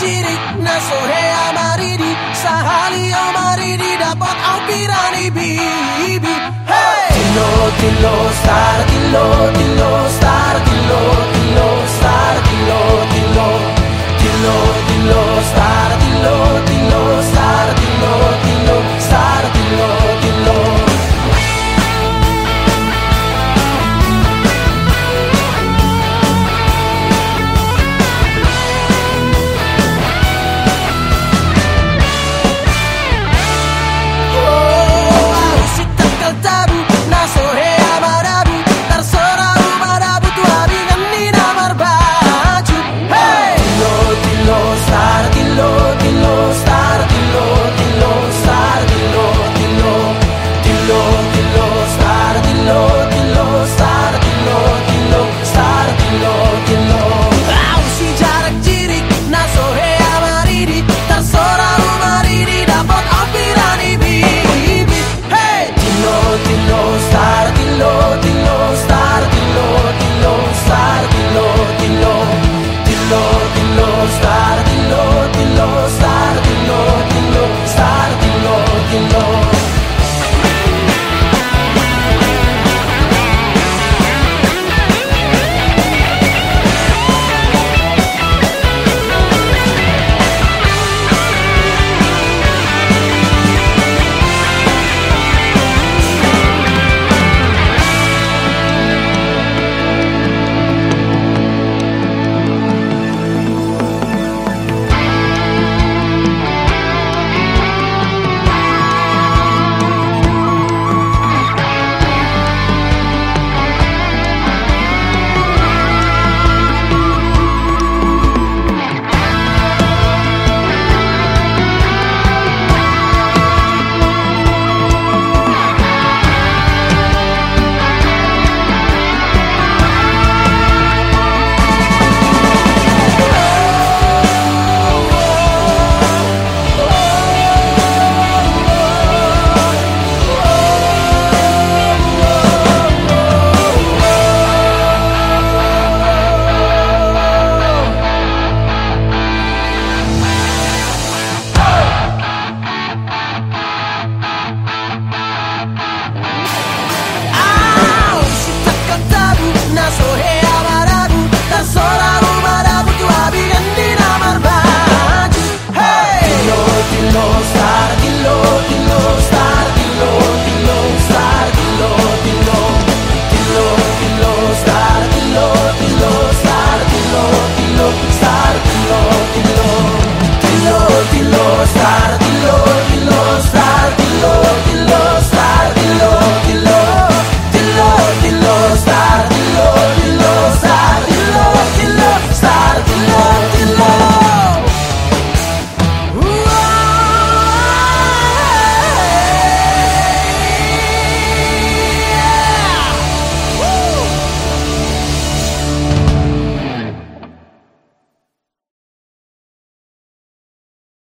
jirik na sohe amaridi sahali amaridi dapat au pirani bibi. Hey! Tilo tilo sar tilo tilo